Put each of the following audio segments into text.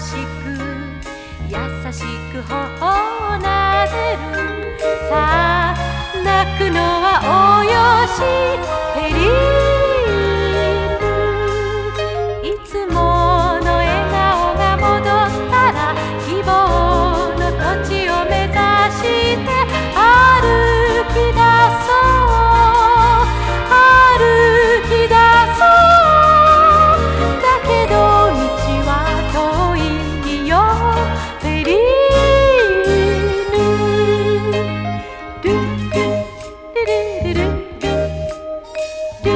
しく優しく頬をなでる。さあ泣くのはおよし。だ秋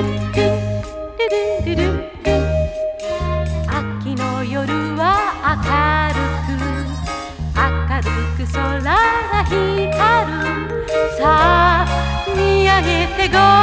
の夜は明るく明るく空が光る。さあ見上げてごらん。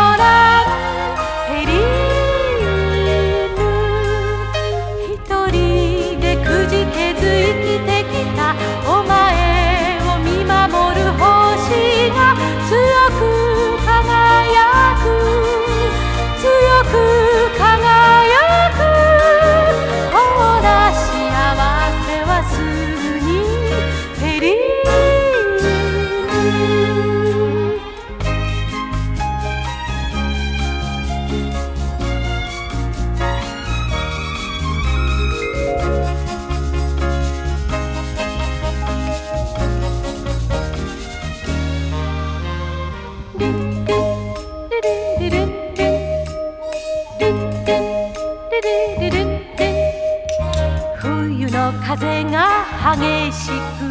の風が激しく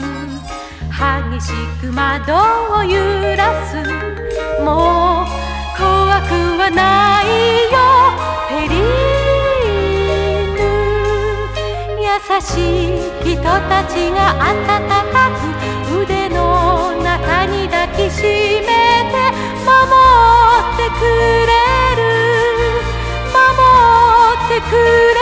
激しく窓を揺らす。もう怖くはないよペリーヌ。優しい人たちが温かく腕の中に抱きしめて守ってくれる。守ってくれる。